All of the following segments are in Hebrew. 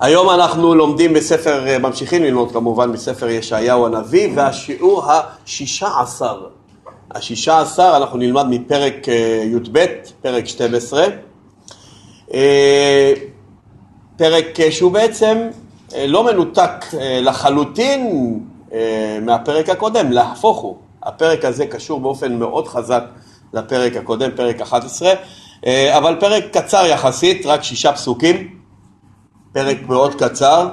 היום אנחנו לומדים בספר, ממשיכים ללמוד כמובן בספר ישעיהו הנביא והשיעור השישה עשר. השישה עשר אנחנו נלמד מפרק אה, י"ב, פרק 12. אה, פרק אה, שהוא בעצם לא מנותק לחלוטין מהפרק הקודם, להפוך הוא. הפרק הזה קשור באופן מאוד חזק לפרק הקודם, פרק 11, אבל פרק קצר יחסית, רק שישה פסוקים. פרק מאוד קצר.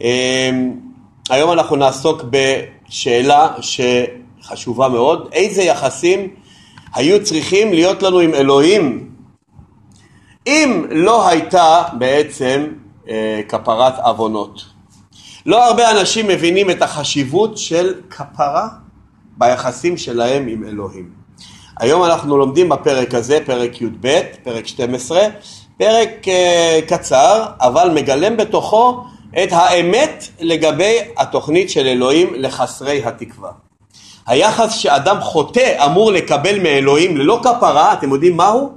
אמ, היום אנחנו נעסוק בשאלה שחשובה מאוד, איזה יחסים היו צריכים להיות לנו עם אלוהים אם לא הייתה בעצם אה, כפרת עוונות. לא הרבה אנשים מבינים את החשיבות של כפרה ביחסים שלהם עם אלוהים. היום אנחנו לומדים בפרק הזה, פרק י"ב, פרק 12, פרק אה, קצר, אבל מגלם בתוכו את האמת לגבי התוכנית של אלוהים לחסרי התקווה. היחס שאדם חוטא אמור לקבל מאלוהים ללא כפרה, אתם יודעים מהו?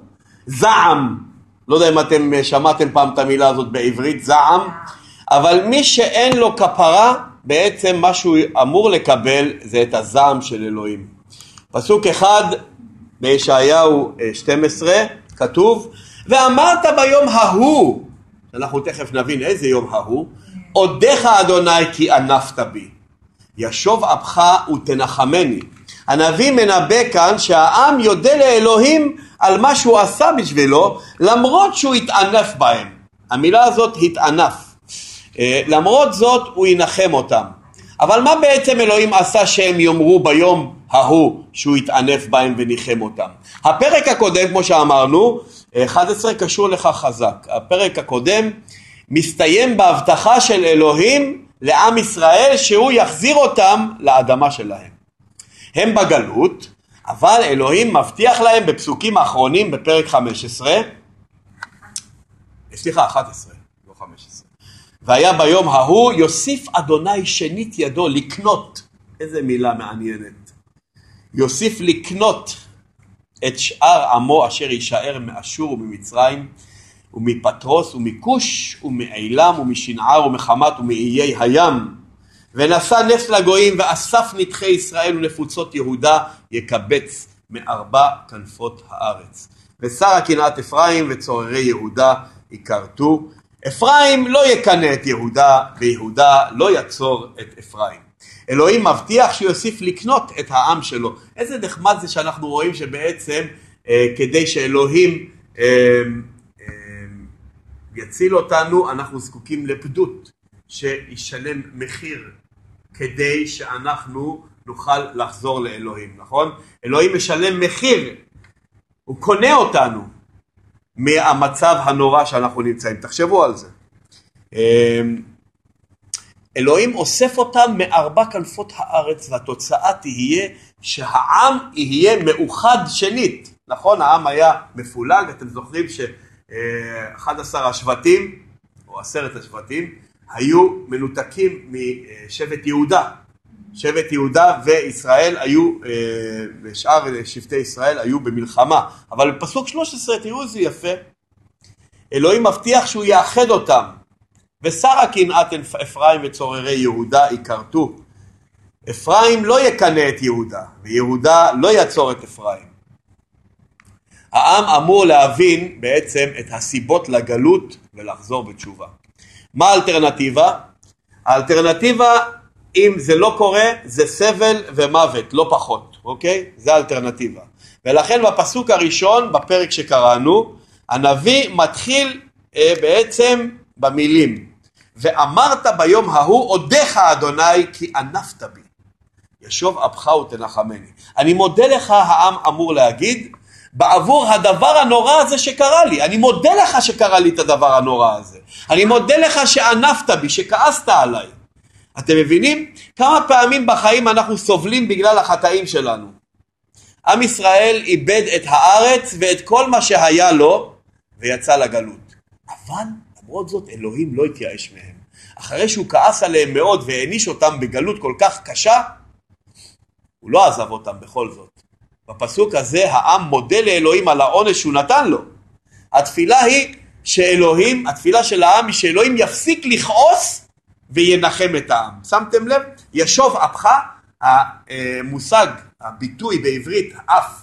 זעם. לא יודע אם אתם אה, שמעתם פעם את המילה הזאת בעברית, זעם, אבל מי שאין לו כפרה, בעצם מה שהוא אמור לקבל זה את הזעם של אלוהים. פסוק אחד בישעיהו 12 אה, כתוב ואמרת ביום ההוא, אנחנו תכף נבין איזה יום ההוא, אודיך אדוני כי ענפת בי, ישוב אפך ותנחמני. הנביא מנבא כאן שהעם יודה לאלוהים על מה שהוא עשה בשבילו למרות שהוא התענף בהם. המילה הזאת התענף. אה, למרות זאת הוא ינחם אותם. אבל מה בעצם אלוהים עשה שהם יאמרו ביום ההוא שהוא התענף בהם וניחם אותם? הפרק הקודם כמו שאמרנו 11 קשור לך חזק. הפרק הקודם מסתיים בהבטחה של אלוהים לעם ישראל שהוא יחזיר אותם לאדמה שלהם. הם בגלות, אבל אלוהים מבטיח להם בפסוקים האחרונים בפרק 15, סליחה 11, לא 15, והיה ביום ההוא יוסיף אדוני שנית ידו לקנות, איזה מילה מעניינת, יוסיף לקנות את שאר עמו אשר יישאר מאשור וממצרים ומפטרוס ומכוש ומעילם ומשנער ומחמת ומאיי הים. ונשא נס לגויים ואסף נדחי ישראל ונפוצות יהודה יקבץ מארבע כנפות הארץ. ושרה קנאת אפרים וצוררי יהודה יכרתו. אפרים לא יקנא את יהודה ויהודה לא יצור את אפרים אלוהים מבטיח שהוא יוסיף לקנות את העם שלו. איזה נחמד זה שאנחנו רואים שבעצם אה, כדי שאלוהים אה, אה, יציל אותנו, אנחנו זקוקים לפדות, שישלם מחיר כדי שאנחנו נוכל לחזור לאלוהים, נכון? אלוהים משלם מחיר, הוא קונה אותנו מהמצב הנורא שאנחנו נמצאים. תחשבו על זה. אלוהים אוסף אותם מארבע כנפות הארץ והתוצאה תהיה שהעם יהיה מאוחד שנית. נכון, העם היה מפולג, אתם זוכרים שאחד עשר השבטים, או עשרת השבטים, היו מנותקים משבט יהודה. שבט יהודה וישראל היו, ושאר שבטי ישראל היו במלחמה. אבל בפסוק 13 תראו איזה יפה, אלוהים מבטיח שהוא יאחד אותם. ושרה קנאת אפרים וצוררי יהודה יכרתו. אפרים לא יקנא את יהודה, ויהודה לא יצור את אפרים. העם אמור להבין בעצם את הסיבות לגלות ולחזור בתשובה. מה האלטרנטיבה? האלטרנטיבה אם זה לא קורה זה סבל ומוות, לא פחות, אוקיי? זה האלטרנטיבה. ולכן בפסוק הראשון בפרק שקראנו, הנביא מתחיל אה, בעצם במילים ואמרת ביום ההוא אודיך אדוני כי ענפת בי. ישוב אפך ותנחמני. אני מודה לך העם אמור להגיד בעבור הדבר הנורא הזה שקרה לי. אני מודה לך שקרה לי את הדבר הנורא הזה. אני מודה לך שענפת בי שכעסת עליי. אתם מבינים? כמה פעמים בחיים אנחנו סובלים בגלל החטאים שלנו? עם ישראל איבד את הארץ ואת כל מה שהיה לו ויצא לגלות. אבל למרות זאת אלוהים לא התייאש מהם. אחרי שהוא כעס עליהם מאוד והעניש אותם בגלות כל כך קשה, הוא לא עזב אותם בכל זאת. בפסוק הזה העם מודה לאלוהים על העונש שהוא נתן לו. התפילה היא שאלוהים, התפילה של העם היא שאלוהים יפסיק לכעוס וינחם את העם. שמתם לב? ישוב אפך, המושג, הביטוי בעברית, אף,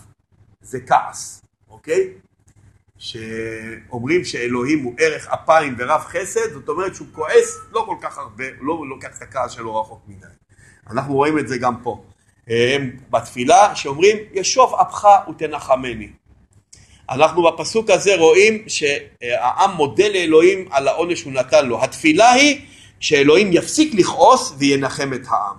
זה כעס, אוקיי? שאומרים שאלוהים הוא ערך אפיים ורב חסד, זאת אומרת שהוא כועס לא כל כך הרבה, לא לוקח את הכעס שלו רחוק מדי. אנחנו רואים את זה גם פה. בתפילה שאומרים ישוב אפך ותנחמני. אנחנו בפסוק הזה רואים שהעם מודה לאלוהים על העונש שהוא נתן לו. התפילה היא שאלוהים יפסיק לכעוס וינחם את העם.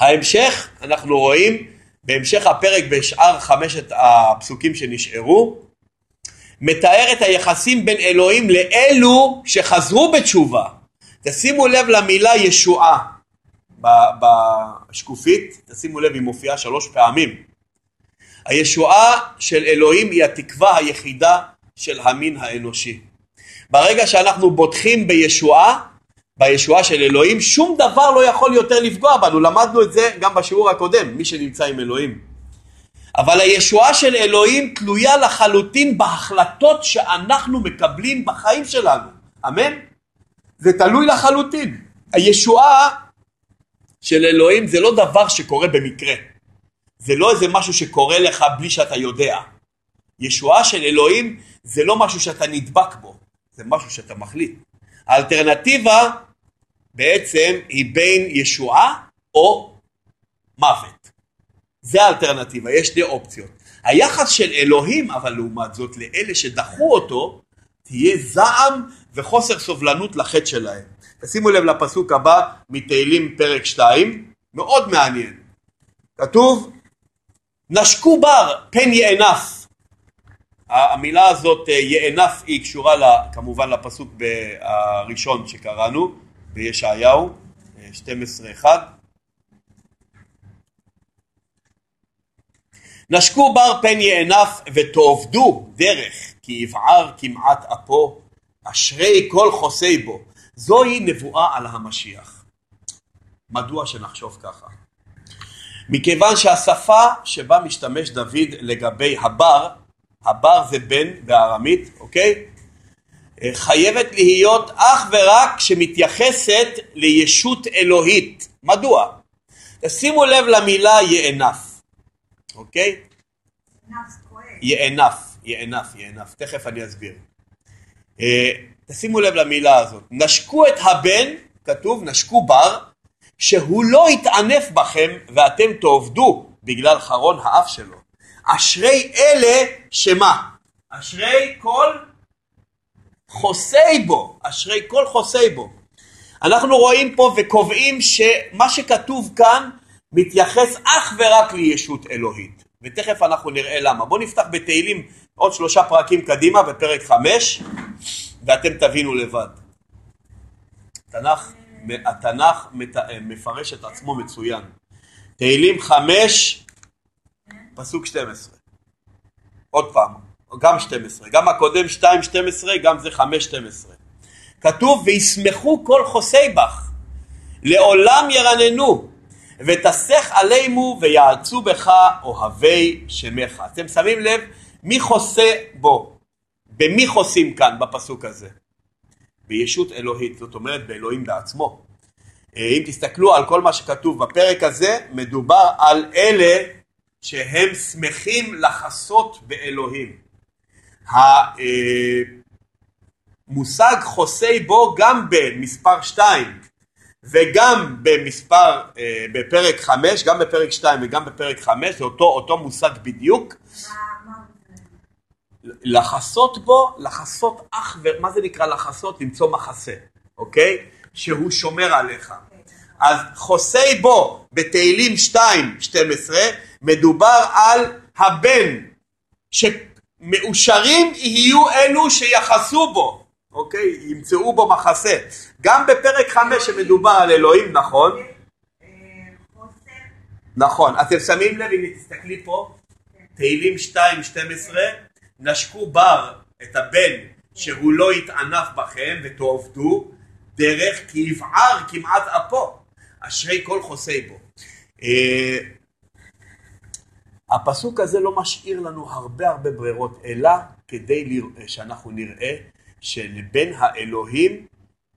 ההמשך אנחנו רואים בהמשך הפרק בשאר חמשת הפסוקים שנשארו מתאר את היחסים בין אלוהים לאלו שחזרו בתשובה. תשימו לב למילה ישועה בשקופית, תשימו לב היא מופיעה שלוש פעמים. הישועה של אלוהים היא התקווה היחידה של המין האנושי. ברגע שאנחנו בוטחים בישועה, בישועה של אלוהים, שום דבר לא יכול יותר לפגוע בנו, למדנו את זה גם בשיעור הקודם, מי שנמצא עם אלוהים. אבל הישועה של אלוהים תלויה לחלוטין בהחלטות שאנחנו מקבלים בחיים שלנו, אמן? זה תלוי לחלוטין. הישועה של אלוהים זה לא דבר שקורה במקרה. זה לא איזה משהו שקורה לך בלי שאתה יודע. ישועה של אלוהים זה לא משהו שאתה נדבק בו, זה משהו שאתה מחליט. האלטרנטיבה בעצם היא בין ישועה או מוות. זה האלטרנטיבה, יש שתי אופציות. היחס של אלוהים אבל לעומת זאת לאלה שדחו אותו תהיה זעם וחוסר סובלנות לחטא שלהם. תשימו לב לפסוק הבא מתהילים פרק 2, מאוד מעניין. כתוב נשקו בר פן יאנף. המילה הזאת יאנף היא קשורה כמובן לפסוק הראשון שקראנו בישעיהו 12:1 נשקו בר פן יאנף ותעבדו דרך כי יבער כמעט אפו אשרי כל חוסי בו זוהי נבואה על המשיח. מדוע שנחשוב ככה? מכיוון שהשפה שבה משתמש דוד לגבי הבר, הבר זה בן בארמית, אוקיי? חייבת להיות אך ורק שמתייחסת לישות אלוהית. מדוע? תשימו לב למילה יאנף, אוקיי? יאנף, יאנף, יאנף, תכף אני אסביר. תשימו לב למילה הזאת. נשקו את הבן, כתוב נשקו בר, שהוא לא יתענף בכם ואתם תעבדו בגלל חרון האף שלו. אשרי אלה שמה? אשרי כל חוסי בו, אשרי כל חוסי בו. אנחנו רואים פה וקובעים שמה שכתוב כאן מתייחס אך ורק לישות אלוהית. ותכף אנחנו נראה למה. בואו נפתח בתהילים עוד שלושה פרקים קדימה בפרק חמש. ואתם תבינו לבד. התנ"ך, התנ"ך מפרש את עצמו מצוין. תהילים חמש, פסוק 12. עוד פעם, גם 12. גם הקודם 2, 12, גם זה 5, 12. כתוב וישמחו כל חוסי בך, לעולם ירננו, ותסך עלינו ויעצו בך אוהבי שמך. אתם שמים לב מי חוסה בו? במי חוסים כאן בפסוק הזה? בישות אלוהית, זאת אומרת באלוהים בעצמו. אה, אם תסתכלו על כל מה שכתוב בפרק הזה, מדובר על אלה שהם שמחים לחסות באלוהים. המושג חוסי בו גם במספר 2 וגם במספר, אה, בפרק 5, גם בפרק 2 וגם בפרק 5, זה אותו, אותו מושג בדיוק. לחסות בו, לחסות אך ו... מה זה נקרא לחסות? למצוא מחסה, אוקיי? שהוא שומר עליך. אז חוסי בו בתהילים 2, 12, מדובר על הבן, שמאושרים יהיו אלו שיחסו בו, אוקיי? ימצאו בו מחסה. גם בפרק 5 שמדובר על אלוהים, נכון? נכון. אתם שמים לב, אם תסתכלי פה, תהילים 2, 12, נשקו בר את הבן שהוא לא יתענף בכם ותעבדו דרך כי יבער כמעט אפו אשרי כל חוסי בו. Uh, הפסוק הזה לא משאיר לנו הרבה הרבה ברירות אלא כדי שאנחנו נראה שלבין האלוהים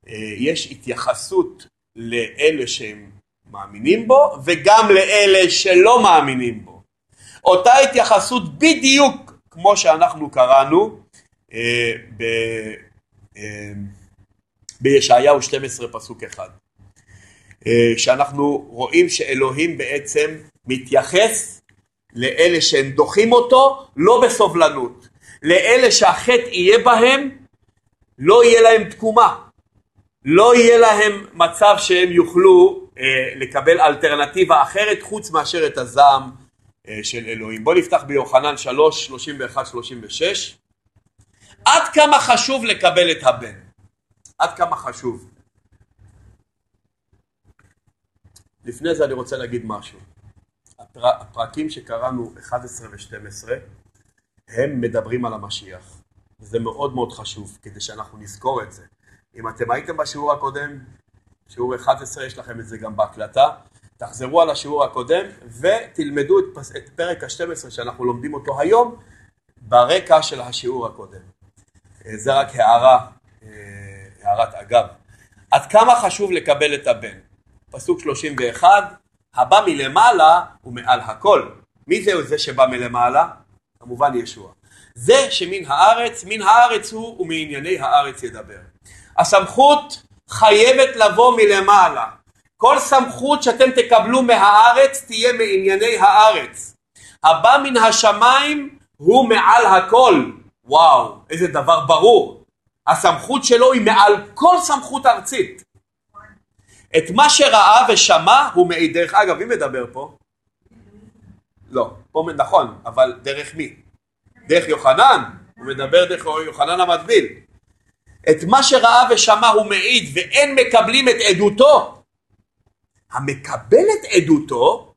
אה, יש התייחסות לאלה שהם מאמינים בו וגם לאלה שלא מאמינים בו. אותה התייחסות בדיוק כמו שאנחנו קראנו אה, ב, אה, בישעיהו 12 פסוק אחד. אה, שאנחנו רואים שאלוהים בעצם מתייחס לאלה שהם דוחים אותו לא בסובלנות. לאלה שהחטא יהיה בהם לא יהיה להם תקומה. לא יהיה להם מצב שהם יוכלו אה, לקבל אלטרנטיבה אחרת חוץ מאשר את הזעם אה, של אלוהים. בואו נפתח ביוחנן 3, 31, 36. עד כמה חשוב לקבל את הבן? עד כמה חשוב? לפני זה אני רוצה להגיד משהו. הפר... הפרקים שקראנו 11 ו-12 הם מדברים על המשיח. זה מאוד מאוד חשוב כדי שאנחנו נזכור את זה. אם אתם הייתם בשיעור הקודם, שיעור 11, יש לכם את זה גם בהקלטה, תחזרו על השיעור הקודם ותלמדו את, פס... את פרק ה-12 שאנחנו לומדים אותו היום ברקע של השיעור הקודם. אה, זה רק הערה, אה, הערת אגב. עד כמה חשוב לקבל את הבן? פסוק 31, הבא מלמעלה הוא מעל הכל. מי זה זה שבא מלמעלה? כמובן ישוע. זה שמן הארץ, מן הארץ הוא ומענייני הארץ ידבר. הסמכות חייבת לבוא מלמעלה. כל סמכות שאתם תקבלו מהארץ תהיה מענייני הארץ. הבא מן השמיים הוא מעל הכל. וואו, איזה דבר ברור. הסמכות שלו היא מעל כל סמכות ארצית. את מה שראה ושמע הוא מעיד. דרך אגב, מי מדבר פה? לא, פה נכון, אבל דרך מי? דרך יוחנן, הוא מדבר דרך יוחנן המטביל. את מה שראה ושמע הוא מעיד ואין מקבלים את עדותו. המקבל את עדותו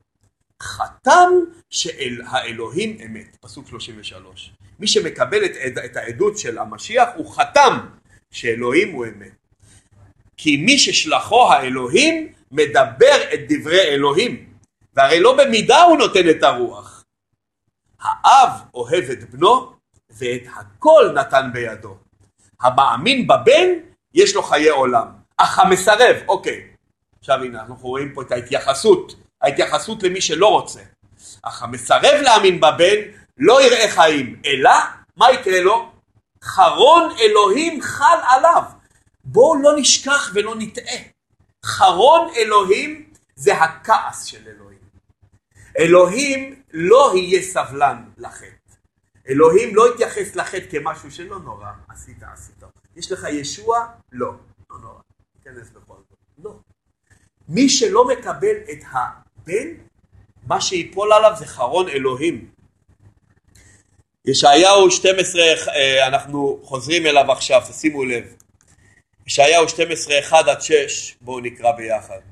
חתם שהאלוהים אמת, פסוק 33. מי שמקבל את, את העדות של המשיח הוא חתם שאלוהים הוא אמת. כי מי ששלחו האלוהים מדבר את דברי אלוהים והרי לא במידה הוא נותן את הרוח. האב אוהב את בנו ואת הכל נתן בידו. המאמין בבן יש לו חיי עולם, אך המסרב, אוקיי, עכשיו הנה אנחנו רואים פה את ההתייחסות, ההתייחסות למי שלא רוצה, אך המסרב להאמין בבן לא יראה חיים, אלא מה יקרה לו? חרון אלוהים חל עליו. בואו לא נשכח ולא נטעה. חרון אלוהים זה הכעס של אלוהים. אלוהים לא יהיה סבלן לחטא. אלוהים לא יתייחס לחטא כמשהו שלא נורא, עשית עשית. יש לך ישוע? לא. לא נורא. תיכנס בכל זאת. לא. מי שלא מקבל את הבן, מה שיפול עליו זה חרון אלוהים. ישעיהו 12, אה, אנחנו חוזרים אליו עכשיו, תשימו לב. ישעיהו 12, 1 עד 6, בואו נקרא ביחד.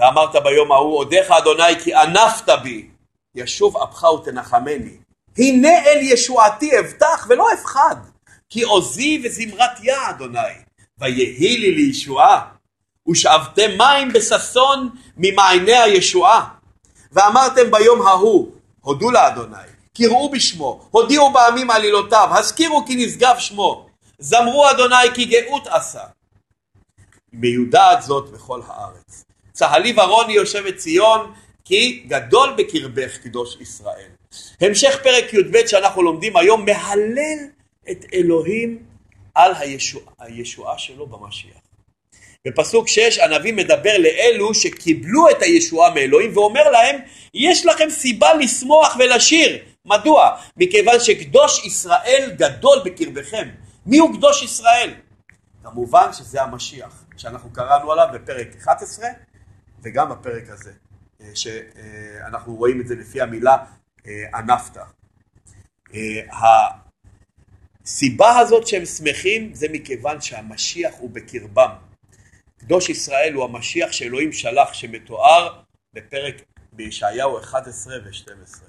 ואמרת ביום ההוא, אודיך אדוני כי אנפת בי, ישוב אפך ותנחמני. הנה אל ישועתי אבטח ולא אפחד, כי עוזי וזמרת יה אדוני, ויהי לי לישועה, ושאבתם מים בששון ממעייני הישועה. ואמרתם ביום ההוא, הודו לאדוני, קראו בשמו, הודיעו בעמים עלילותיו, הזכירו כי נשגב שמו, זמרו אדוני כי גאות עשה. מיודעת זאת בכל הארץ. צהלי ורוני יושבת ציון, כי גדול בקרבך קדוש ישראל. המשך פרק י"ב שאנחנו לומדים היום מהלל את אלוהים על הישוע, הישועה שלו במשיח. בפסוק 6 הנביא מדבר לאלו שקיבלו את הישועה מאלוהים ואומר להם יש לכם סיבה לשמוח ולשיר. מדוע? מכיוון שקדוש ישראל גדול בקרבכם. מי הוא קדוש ישראל? כמובן שזה המשיח שאנחנו קראנו עליו בפרק 11 וגם בפרק הזה, אה, שאנחנו רואים את זה לפי המילה ענפת. אה, הסיבה הזאת שהם שמחים זה מכיוון שהמשיח הוא בקרבם. קדוש ישראל הוא המשיח שאלוהים שלח שמתואר בפרק בישעיהו 11 ו-12.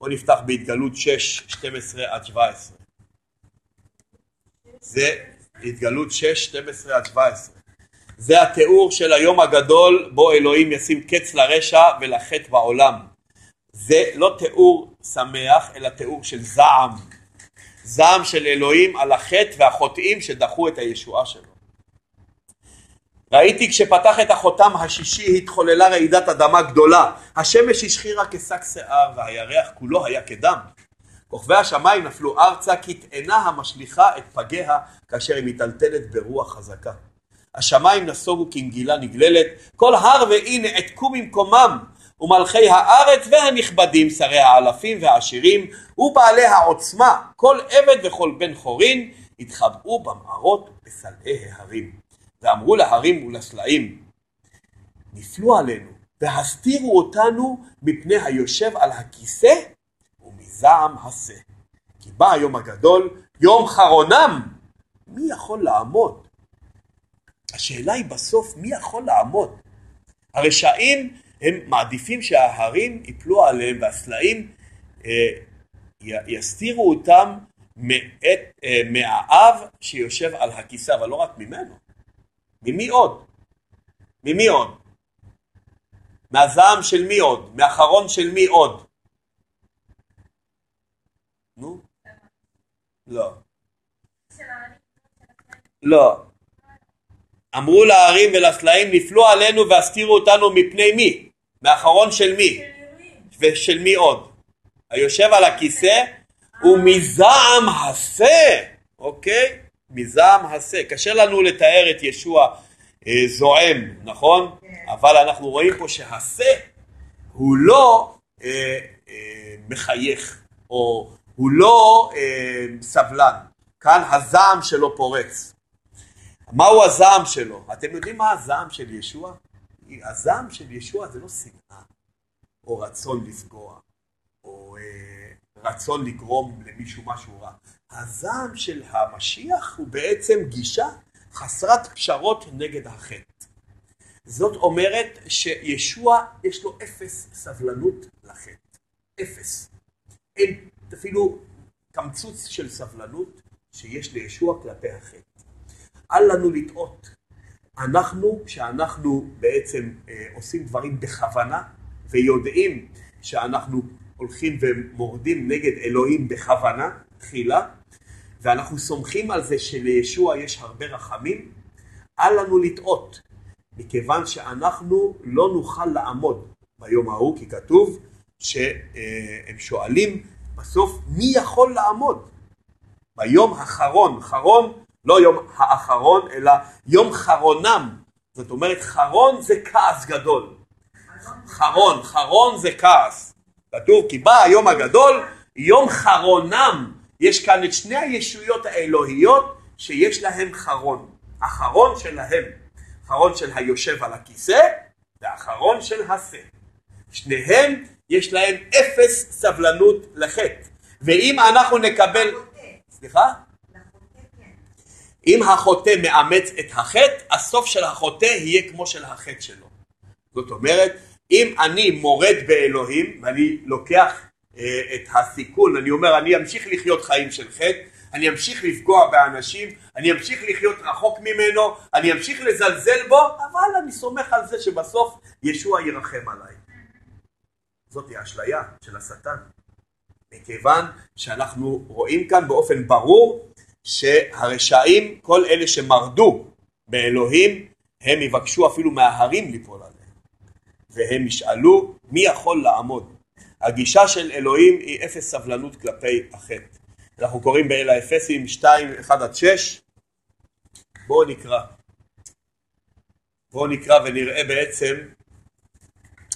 בואו נפתח בהתגלות 6, 12 עד 17. זה התגלות 6, 12 עד 17. זה התיאור של היום הגדול בו אלוהים ישים קץ לרשע ולחטא בעולם. זה לא תיאור שמח, אלא תיאור של זעם. זעם של אלוהים על החטא והחוטאים שדחו את הישועה שלו. ראיתי כשפתח את החותם השישי התחוללה רעידת אדמה גדולה. השמש השחירה כשק שיער והירח כולו היה כדם. כוכבי השמיים נפלו ארצה כתאנה המשליכה את פגיה כאשר היא מיטלטלת ברוח חזקה. השמיים נסוגו כנגילה נגללת, כל הר ואי נעתקו ממקומם, ומלכי הארץ והנכבדים, שרי האלפים והעשירים, ובעלי העוצמה, כל עבד וכל בן חורין, התחבאו במערות בסלעי ההרים. ואמרו להרים ולסלעים, נפלו עלינו, והסתירו אותנו מפני היושב על הכיסא ומזעם השה. כי בא היום הגדול, יום חרונם, מי יכול לעמוד? השאלה היא בסוף מי יכול לעמוד? הרשעים הם מעדיפים שההרים יפלו עליהם והסלעים אה, יסתירו אותם מאת, אה, מהאב שיושב על הכיסא, אבל לא רק ממנו. ממי עוד? ממי עוד? מהזעם של מי עוד? מהחרון של מי עוד? נו? לא. לא. אמרו להרים ולסלעים נפלו עלינו והסתירו אותנו מפני מי? מאחרון של מי? ושל מי עוד? היושב על הכיסא ומזעם השה, אוקיי? מזעם השה. קשה לנו לתאר את ישוע אה, זועם, נכון? אבל אנחנו רואים פה שהשה הוא לא אה, אה, מחייך, או הוא לא אה, סבלן. כאן הזעם שלו פורץ. מהו הזעם שלו? אתם יודעים מה הזעם של ישוע? הזעם של ישוע זה לא שנאה, או רצון לפגוע, או אה, רצון לגרום למישהו משהו רע. הזעם של המשיח הוא בעצם גישה חסרת פשרות נגד החטא. זאת אומרת שישוע יש לו אפס סבלנות לחטא. אפס. אין אפילו קמצוץ של סבלנות שיש לישוע כלפי החטא. אל לנו לטעות. אנחנו, כשאנחנו בעצם אה, עושים דברים בכוונה ויודעים שאנחנו הולכים ומורדים נגד אלוהים בכוונה, תחילה, ואנחנו סומכים על זה שלישוע יש הרבה רחמים, אל לנו לטעות, מכיוון שאנחנו לא נוכל לעמוד ביום ההוא, כי כתוב שהם שואלים בסוף מי יכול לעמוד ביום האחרון, חרון לא יום האחרון אלא יום חרונם, זאת אומרת חרון זה כעס גדול, חרון, חרון זה כעס, כתוב כי בא היום הגדול יום חרונם יש כאן את שני הישויות האלוהיות שיש להם חרון. החרון שלהם, חרון של היושב על הכיסא והחרון של השה. שניהם יש להם אפס סבלנות לחטא. ואם אנחנו נקבל... סליחה? אם החוטא מאמץ את החטא, הסוף של החוטא יהיה כמו של החטא שלו. זאת אומרת, אם אני מורד באלוהים ואני לוקח אה, את הסיכון, אני אומר אני אמשיך לחיות חיים של חטא, אני אמשיך לפגוע באנשים, אני אמשיך לחיות רחוק ממנו, אני אמשיך לזלזל בו, אבל אני סומך על זה שבסוף ישוע ירחם עליי. זאת האשליה של השטן. מכיוון שאנחנו רואים כאן באופן ברור שהרשעים, כל אלה שמרדו באלוהים, הם יבקשו אפילו מההרים ליפול עליהם. והם ישאלו מי יכול לעמוד. הגישה של אלוהים היא אפס סבלנות כלפי החטא. אנחנו קוראים באל האפסים 2, 1 עד 6. בואו נקרא. בואו נקרא ונראה בעצם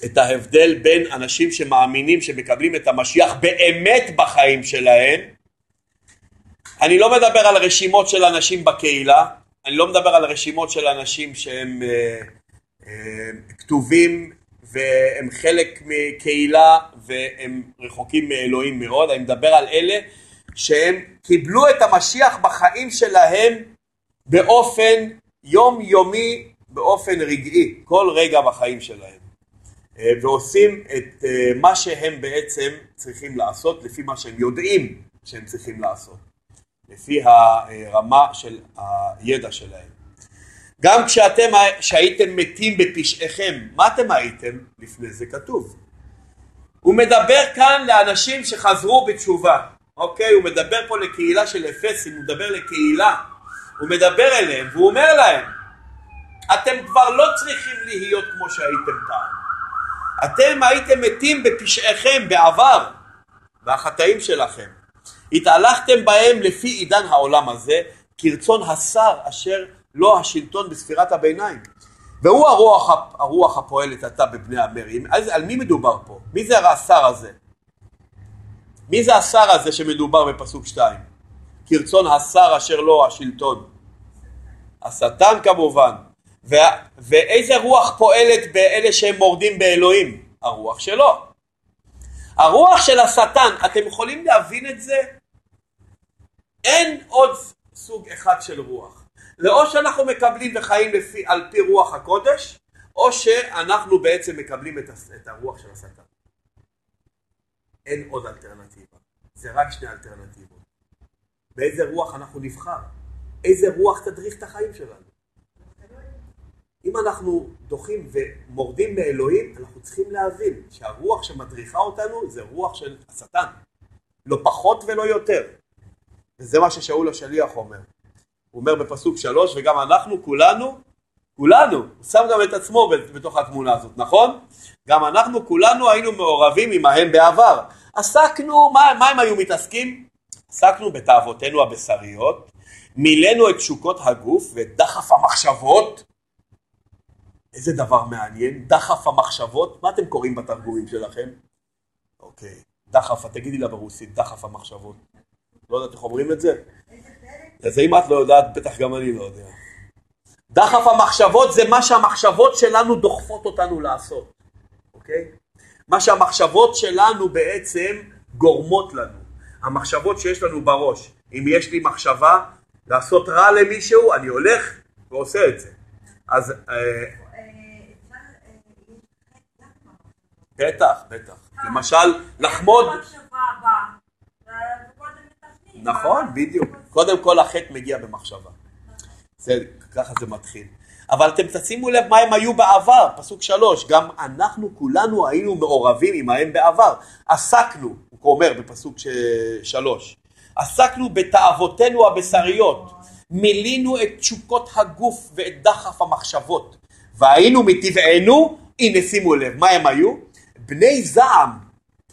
את ההבדל בין אנשים שמאמינים שמקבלים את המשיח באמת בחיים שלהם. אני לא מדבר על רשימות של אנשים בקהילה, אני לא מדבר על רשימות של אנשים שהם אה, אה, כתובים והם חלק מקהילה והם רחוקים מאלוהים מאוד, אני מדבר על אלה שהם קיבלו את המשיח בחיים שלהם באופן יומיומי, באופן רגעי, כל רגע בחיים שלהם. אה, ועושים את אה, מה שהם בעצם צריכים לעשות לפי מה שהם יודעים שהם צריכים לעשות, לפי הרמה של הידע שלהם. גם כשאתם שהייתם מתים בפשעיכם, מה אתם הייתם? לפני זה כתוב. הוא מדבר כאן לאנשים שחזרו בתשובה, אוקיי? הוא מדבר פה לקהילה של אפסים, הוא מדבר לקהילה, הוא מדבר אליהם והוא אומר להם, אתם כבר לא צריכים להיות כמו שהייתם פעם. אתם הייתם מתים בפשעיכם בעבר, והחטאים שלכם. התהלכתם בהם לפי עידן העולם הזה, כרצון השר אשר לא השלטון בספירת הביניים. והוא הרוח, הרוח הפועלת עתה בבני המרים. אז על מי מדובר פה? מי זה השר הזה? מי זה השר הזה שמדובר בפסוק 2? כרצון השר אשר לא השלטון. השטן כמובן. ו... ואיזה רוח פועלת באלה שהם מורדים באלוהים? הרוח שלו. הרוח של השטן, אתם יכולים להבין את זה? אין עוד סוג אחד של רוח. לאו שאנחנו מקבלים וחיים לפי, על פי רוח הקודש, או שאנחנו בעצם מקבלים את, את הרוח של השטן. אין עוד אלטרנטיבה. זה רק שני אלטרנטיבות. באיזה רוח אנחנו נבחר? איזה רוח תדריך את החיים שלנו? אם אנחנו דוחים ומורדים באלוהים, אנחנו צריכים להבין שהרוח שמדריכה אותנו זה רוח של השטן. לא פחות ולא יותר. וזה מה ששאול השליח אומר. הוא אומר בפסוק שלוש, וגם אנחנו כולנו, כולנו, הוא שם גם את עצמו בתוך התמונה הזאת, נכון? גם אנחנו כולנו היינו מעורבים עמהם בעבר. עסקנו, מה, מה הם היו מתעסקים? עסקנו בתאוותינו הבשריות, מילאנו את תשוקות הגוף ואת דחף המחשבות. איזה דבר מעניין, דחף המחשבות, מה אתם קוראים בתרגומים שלכם? אוקיי, דחף, תגידי לה ברוסית, דחף המחשבות. לא יודעת איך אומרים את זה? אז אם את לא יודעת, בטח גם אני לא יודע. דחף המחשבות זה מה שהמחשבות שלנו דוחפות אותנו לעשות, אוקיי? מה שהמחשבות שלנו בעצם גורמות לנו. המחשבות שיש לנו בראש. אם יש לי מחשבה לעשות רע למישהו, אני הולך ועושה את זה. אז... אה, בטח, בטח. למשל, לחמוד... נכון, בדיוק. קודם כל החטא מגיע במחשבה. זה, ככה זה מתחיל. אבל אתם תשימו לב מה הם היו בעבר, פסוק שלוש, גם אנחנו כולנו היינו מעורבים עמהם בעבר. עסקנו, הוא אומר בפסוק שלוש, עסקנו בתאוותינו הבשריות, מילינו את תשוקות הגוף ואת דחף המחשבות, והיינו מטבענו, הנה שימו לב, מה הם היו? בני זעם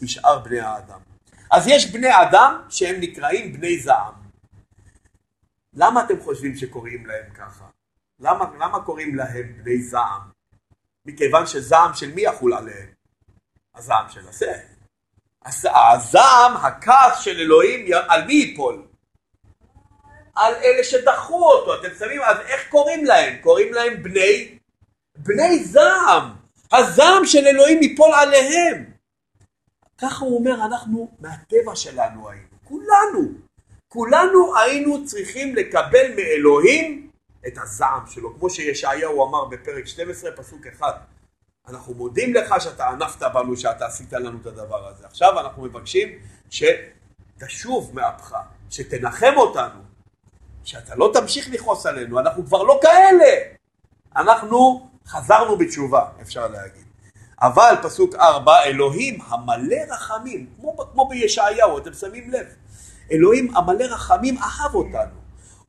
כשאר בני האדם. אז יש בני אדם שהם נקראים בני זעם. למה אתם חושבים שקוראים להם ככה? למה, למה קוראים להם בני זעם? מכיוון שזעם של מי יחול עליהם? הזעם של השה. הזעם, הכעס של אלוהים, על מי ייפול? על אלה שדחו אותו, אתם שמים, אז איך קוראים להם? קוראים להם בני, בני זעם. הזעם של אלוהים ייפול עליהם. ככה הוא אומר, אנחנו מהטבע שלנו היינו, כולנו, כולנו היינו צריכים לקבל מאלוהים את הזעם שלו, כמו שישעיהו אמר בפרק 12 פסוק 1, אנחנו מודים לך שאתה ענפת בנו, שאתה עשית לנו את הדבר הזה. עכשיו אנחנו מבקשים שתשוב מאפך, שתנחם אותנו, שאתה לא תמשיך לכעוס עלינו, אנחנו כבר לא כאלה. אנחנו חזרנו בתשובה, אפשר להגיד. אבל פסוק ארבע, אלוהים המלא רחמים, כמו, כמו בישעיהו, אתם שמים לב, אלוהים המלא רחמים אהב אותנו,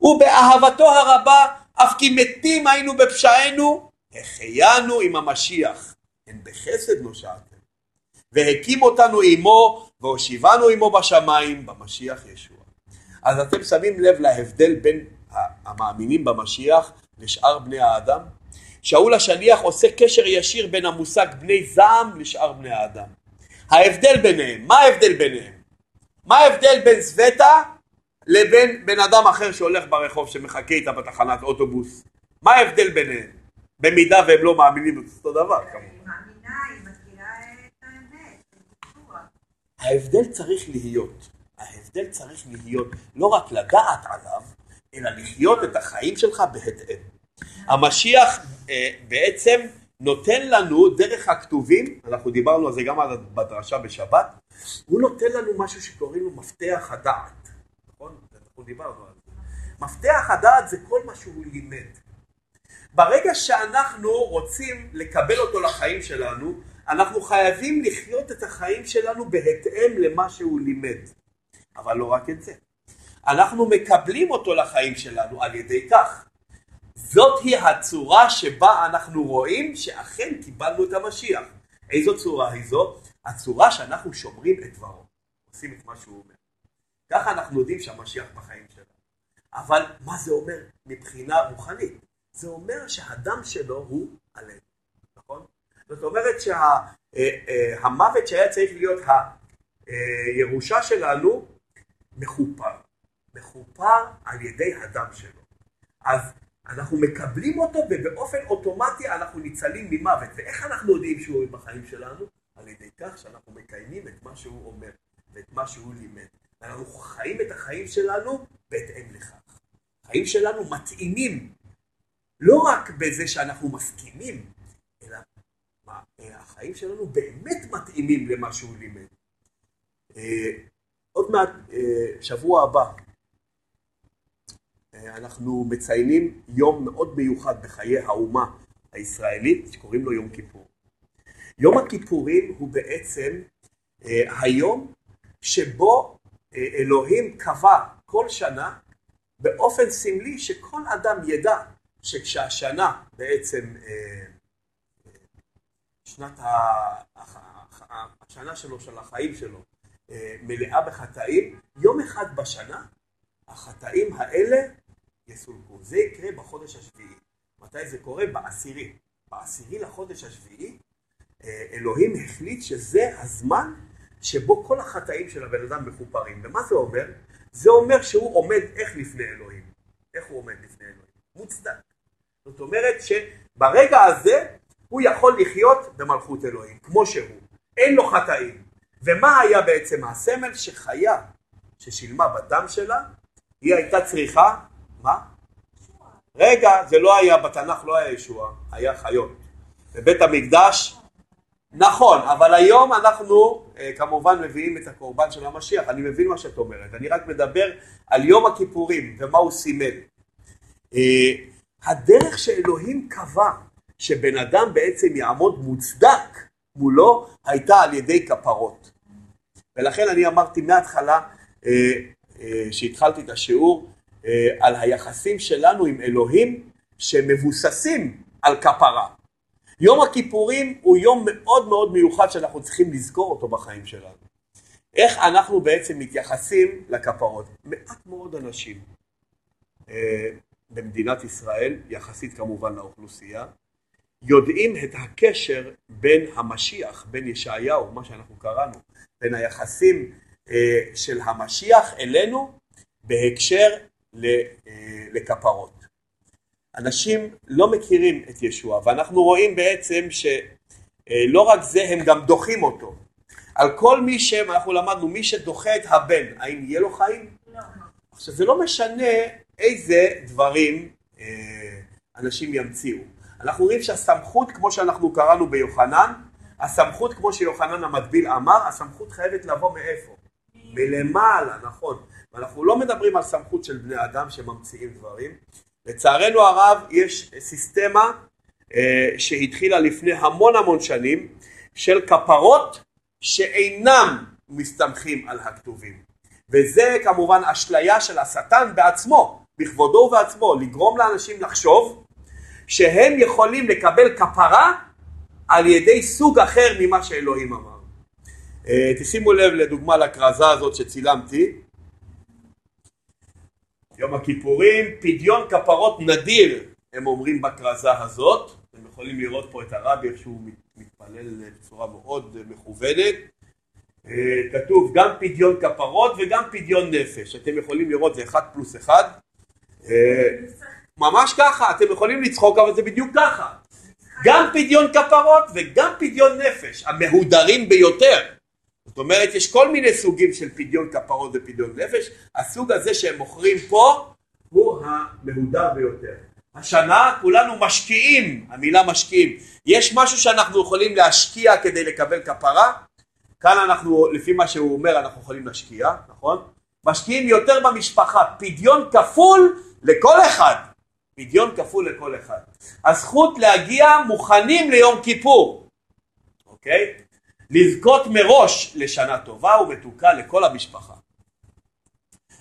ובאהבתו הרבה, אף כי מתים היינו בפשענו, החיינו עם המשיח, הן בחסד נושעתם, והקים אותנו עמו, והושיבנו עמו בשמיים, במשיח ישוע. אז אתם שמים לב להבדל בין המאמינים במשיח לשאר בני האדם? שאול השליח עושה קשר ישיר בין המושג בני זעם לשאר בני האדם. ההבדל ביניהם, מה ההבדל ביניהם? מה ההבדל בין זווטה לבין בן אדם אחר שהולך ברחוב שמחכה איתה בתחנת אוטובוס? מה ההבדל ביניהם? במידה והם לא מאמינים אותו דבר כמובן. ההבדל צריך להיות, ההבדל צריך להיות לא רק לדעת עליו, אלא לחיות את החיים שלך בהתאם. המשיח אה, בעצם נותן לנו דרך הכתובים, אנחנו דיברנו על זה גם בדרשה בשבת, הוא נותן לנו משהו שקוראים לו מפתח הדעת, נכון? אנחנו דיברנו על זה. מפתח הדעת זה כל מה שהוא לימד. ברגע שאנחנו רוצים לקבל אותו לחיים שלנו, אנחנו חייבים לחיות את החיים שלנו בהתאם למה שהוא לימד. אבל לא רק את זה. אנחנו מקבלים אותו לחיים שלנו על ידי כך. זאת היא הצורה שבה אנחנו רואים שאכן קיבלנו את המשיח. איזו צורה היא זו? הצורה שאנחנו שומרים את דברו, עושים את מה שהוא אומר. ככה אנחנו יודעים שהמשיח בחיים שלנו. אבל מה זה אומר מבחינה רוחנית? זה אומר שהדם שלו הוא עלינו, נכון? זאת אומרת שהמוות שה, שהיה צריך להיות הירושה שלנו מכופר. מכופר על ידי הדם שלו. אז אנחנו מקבלים אותו ובאופן אוטומטי אנחנו ניצלים ממוות. ואיך אנחנו יודעים שהוא בחיים שלנו? על ידי כך שאנחנו מקיימים את מה שהוא אומר ואת מה שהוא לימד. אנחנו חיים את החיים שלנו בהתאם לכך. החיים שלנו מתאימים לא רק בזה שאנחנו מסכימים, אלא מה, החיים שלנו באמת מתאימים למה שהוא לימד. אה, עוד מעט, אה, שבוע הבא, אה, אנחנו מציינים יום מאוד מיוחד בחיי האומה הישראלית, שקוראים לו יום כיפור. יום הכיפורים הוא בעצם היום שבו אלוהים קבע כל שנה באופן סמלי שכל אדם ידע שכשהשנה בעצם, אה, שנת השנה שלו, של החיים שלו, אה, מלאה בחטאים, יום אחד בשנה החטאים האלה יסולקו. זה יקרה בחודש השביעי. מתי זה קורה? בעשירי. בעשירי לחודש השביעי אה, אלוהים החליט שזה הזמן שבו כל החטאים של הבן אדם מכופרים. ומה זה אומר? זה אומר שהוא עומד איך לפני אלוהים. איך הוא עומד לפני אלוהים? מוצדק. זאת אומרת שברגע הזה הוא יכול לחיות במלכות אלוהים, כמו שהוא. אין לו חטאים. ומה היה בעצם הסמל? שחיה ששילמה בדם שלה, היא הייתה צריכה, מה? רגע, זה לא היה, בתנ"ך לא היה ישוע, היה חיות. בבית המקדש נכון, אבל היום אנחנו אה, כמובן מביאים את הקורבן של המשיח, אני מבין מה שאת אומרת, אני רק מדבר על יום הכיפורים ומה הוא סימל. אה, הדרך שאלוהים קבע שבן אדם בעצם יעמוד מוצדק מולו הייתה על ידי כפרות. ולכן אני אמרתי מההתחלה אה, שהתחלתי את השיעור על היחסים שלנו עם אלוהים שמבוססים על כפרה. יום הכיפורים הוא יום מאוד מאוד מיוחד שאנחנו צריכים לזכור אותו בחיים שלנו. איך אנחנו בעצם מתייחסים לכפרות? מעט מאוד אנשים אה, במדינת ישראל, יחסית כמובן לאוכלוסייה, יודעים את הקשר בין המשיח, בין ישעיהו, מה שאנחנו קראנו, בין היחסים אה, של המשיח אלינו בהקשר אה, לכפרות. אנשים לא מכירים את ישוע, ואנחנו רואים בעצם שלא רק זה, הם גם דוחים אותו. על כל מי ש... אנחנו למדנו, מי שדוחה את הבן, האם יהיה לו חיים? לא. עכשיו, זה לא משנה איזה דברים אה, אנשים ימציאו. אנחנו רואים שהסמכות, כמו שאנחנו קראנו ביוחנן, הסמכות, כמו שיוחנן המטביל אמר, הסמכות חייבת לבוא מאיפה? מלמעלה, נכון. ואנחנו לא מדברים על סמכות של בני אדם שממציאים דברים, לצערנו הרב יש סיסטמה אה, שהתחילה לפני המון המון שנים של כפרות שאינם מסתמכים על הכתובים וזה כמובן אשליה של השטן בעצמו, בכבודו ובעצמו, לגרום לאנשים לחשוב שהם יכולים לקבל כפרה על ידי סוג אחר ממה שאלוהים אמר. אה, תשימו לב לדוגמה לכרזה הזאת שצילמתי יום הכיפורים, פדיון כפרות נדיר, הם אומרים בכרזה הזאת. אתם יכולים לראות פה את הרבי איך שהוא מתפלל בצורה מאוד מכוונת. אה, כתוב גם פדיון כפרות וגם פדיון נפש. אתם יכולים לראות זה אחד פלוס אחד. אה, ממש ככה, אתם יכולים לצחוק אבל זה בדיוק ככה. גם פדיון כפרות וגם פדיון נפש, המהודרים ביותר. זאת אומרת, יש כל מיני סוגים של פדיון כפרות ופדיון נפש, הסוג הזה שהם מוכרים פה הוא המהודר ביותר. השנה כולנו משקיעים, המילה משקיעים, יש משהו שאנחנו יכולים להשקיע כדי לקבל כפרה? כאן אנחנו, לפי מה שהוא אומר, אנחנו יכולים להשקיע, נכון? משקיעים יותר במשפחה, פדיון כפול לכל אחד, פדיון כפול לכל אחד. הזכות להגיע מוכנים ליום כיפור, אוקיי? לזכות מראש לשנה טובה ומתוקה לכל המשפחה.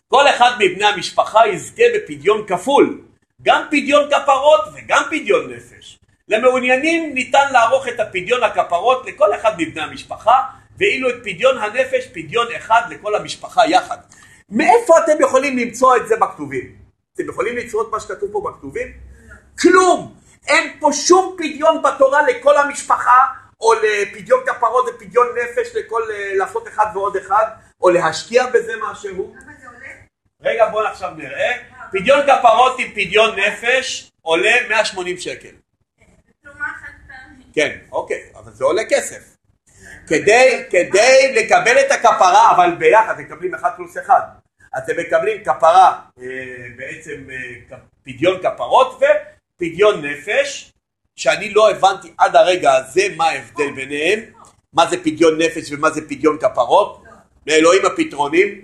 כל אחד מבני המשפחה יזכה בפדיון כפול, גם פדיון כפרות וגם פדיון נפש. למעוניינים ניתן לערוך את הפדיון הכפרות לכל אחד מבני המשפחה, ואילו את פדיון הנפש פדיון אחד לכל המשפחה יחד. מאיפה אתם יכולים למצוא את זה בכתובים? אתם יכולים את מה שכתוב פה בכתובים? כלום! אין פה שום פדיון בתורה לכל המשפחה, או לפדיון כפרות ופדיון נפש לכל, אה, לעשות אחד ועוד אחד, או להשקיע בזה משהו. רגע בואו עכשיו נראה. פדיון כפרות עם פדיון נפש עולה 180 שקל. כן, אוקיי, אבל זה עולה כסף. כדי, כדי לקבל את הכפרה, אבל ביחד, מקבלים אחד פלוס אחד. אתם מקבלים כפרה, אה, בעצם אה, פדיון כפרות ופדיון נפש, שאני לא הבנתי עד הרגע הזה מה ההבדל ביניהם, מה זה פדיון נפש ומה זה פדיון כפרות, לאלוהים הפתרונים,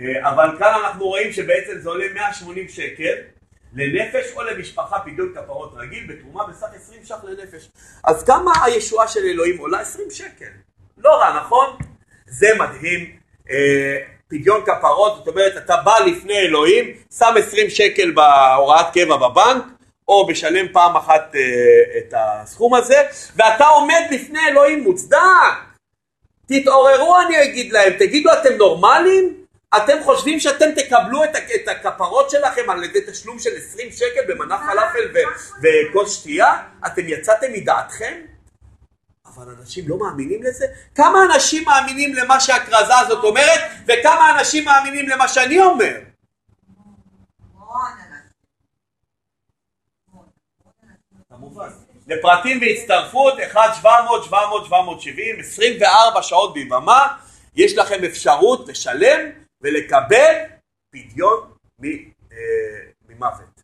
אה, אבל כאן אנחנו רואים שבעצם זה עולה 180 שקל לנפש או למשפחה פדיון כפרות רגיל בתרומה בסך 20 ש"ח לנפש. אז כמה הישועה של אלוהים עולה? 20 שקל. לא רע, נכון? זה מדהים. אה, פדיון כפרות, זאת אומרת, אתה בא לפני אלוהים, שם 20 שקל בהוראת קבע בבנק, או משלם פעם אחת אה, את הסכום הזה, ואתה עומד לפני אלוהים מוצדק. תתעוררו אני אגיד להם, תגידו אתם נורמלים? אתם חושבים שאתם תקבלו את, את הכפרות שלכם על ידי תשלום של 20 שקל במנה פלאפל וכוס שתייה? אתם יצאתם מדעתכם? אבל אנשים לא מאמינים לזה? כמה אנשים מאמינים למה שהכרזה הזאת אומרת וכמה אנשים מאמינים למה שאני אומר? לפרטים והצטרפות 1 700 700 770 24 שעות ביממה יש לכם אפשרות לשלם ולקבל פדיון אה, ממוות.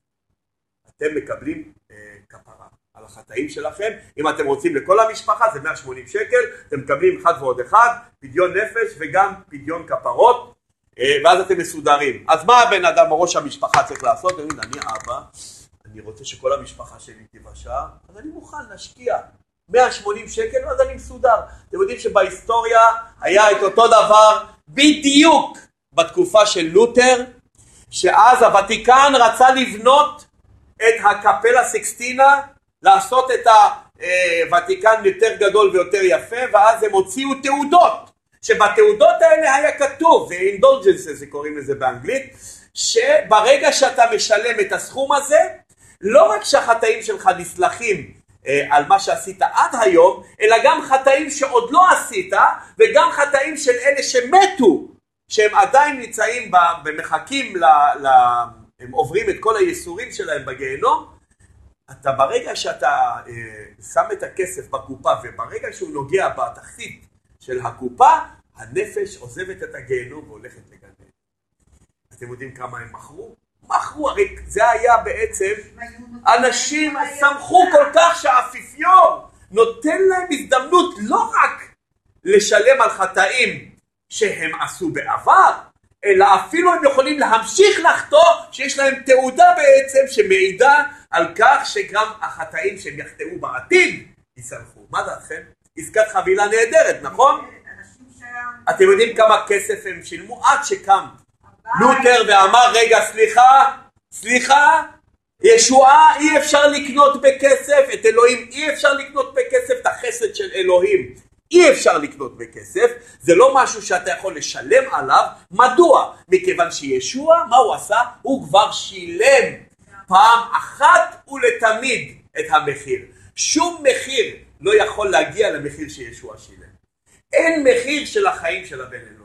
אתם מקבלים אה, כפרה על החטאים שלכם, אם אתם רוצים לכל המשפחה זה 180 שקל, אתם מקבלים אחד ועוד אחד, פדיון נפש וגם פדיון כפרות, אה, ואז אתם מסודרים. אז מה הבן אדם או ראש המשפחה צריך לעשות? אני אבא, אני רוצה שכל המשפחה שלי תיוושע, אז אני מוכן להשקיע 180 שקל, אז אני מסודר. אתם יודעים שבהיסטוריה היה את אותו דבר בדיוק בתקופה של לותר, שאז הוותיקן רצה לבנות את הקפלה סיקסטינה, לעשות את הוותיקן יותר גדול ויותר יפה, ואז הם הוציאו תעודות, שבתעודות האלה היה כתוב, זה אינדולג'נסס קוראים לזה באנגלית, שברגע שאתה משלם את הסכום הזה, לא רק שהחטאים שלך נסלחים אה, על מה שעשית עד היום, אלא גם חטאים שעוד לא עשית, וגם חטאים של אלה שמתו שהם עדיין נמצאים ומחכים, הם עוברים את כל הייסורים שלהם בגיהנום, אתה ברגע שאתה אה, שם את הכסף בקופה וברגע שהוא נוגע בתחתית של הקופה, הנפש עוזבת את הגיהנום והולכת לגן אתם יודעים כמה הם מכרו? מכרו, הרי זה היה בעצם, אנשים שמחו כל כך שהאפיפיור נותן להם הזדמנות לא רק לשלם על חטאים שהם עשו בעבר, אלא אפילו הם יכולים להמשיך לחטוא, שיש להם תעודה בעצם שמעידה על כך שגם החטאים שהם יחטאו בעתיד יסלחו. מה דעתכם? עסקת חבילה נהדרת, נכון? אתם יודעים כמה כסף הם שילמו עד שקם לותר ואמר רגע סליחה, סליחה, ישועה אי אפשר לקנות בכסף, את אלוהים אי אפשר לקנות בכסף, את החסד של אלוהים אי אפשר לקנות בכסף, זה לא משהו שאתה יכול לשלם עליו, מדוע? מכיוון שישוע, מה הוא עשה? הוא כבר שילם פעם אחת ולתמיד את המחיר. שום מחיר לא יכול להגיע למחיר שישוע שילם. אין מחיר של החיים של הבן אלוהים.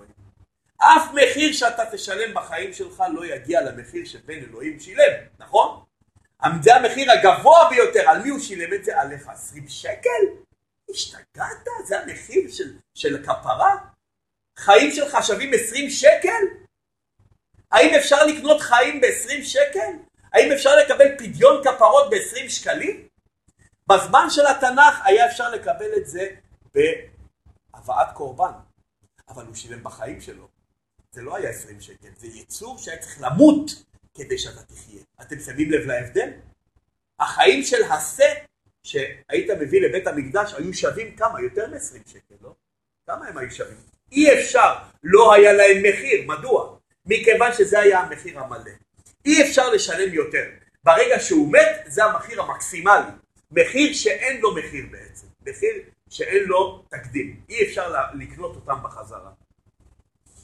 אף מחיר שאתה תשלם בחיים שלך לא יגיע למחיר שבן אלוהים שילם, נכון? זה המחיר הגבוה ביותר, על מי הוא שילם את זה? עליך 20 שקל? השתגעת? זה המחיר של, של כפרה? חיים שלך שווים 20 שקל? האם אפשר לקנות חיים ב-20 שקל? האם אפשר לקבל פדיון כפרות ב-20 שקלים? בזמן של התנ"ך היה אפשר לקבל את זה בהבאת קורבן, אבל הוא שילם בחיים שלו. זה לא היה 20 שקל, זה יצור שהיה צריך למות כדי שאתה תחיה. אתם שמים לב להבדל? החיים של השה שהיית מביא לבית המקדש היו שווים כמה? יותר מ-20 שקל, לא? כמה הם היו שווים? אי אפשר, לא היה להם מחיר, מדוע? מכיוון שזה היה המחיר המלא. אי אפשר לשלם יותר. ברגע שהוא מת, זה המחיר המקסימלי. מחיר שאין לו מחיר בעצם. מחיר שאין לו תקדים. אי אפשר לקנות אותם בחזרה.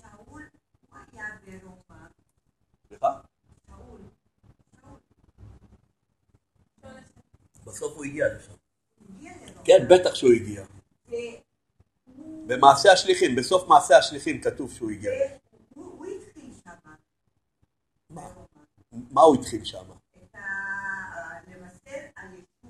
שאול, הוא היה ברומא. סליחה? שאול. בסוף הוא הגיע לשם. כן, בטח שהוא הגיע. במעשה השליחים, בסוף מעשה השליחים כתוב שהוא הגיע. מה הוא התחיל שם?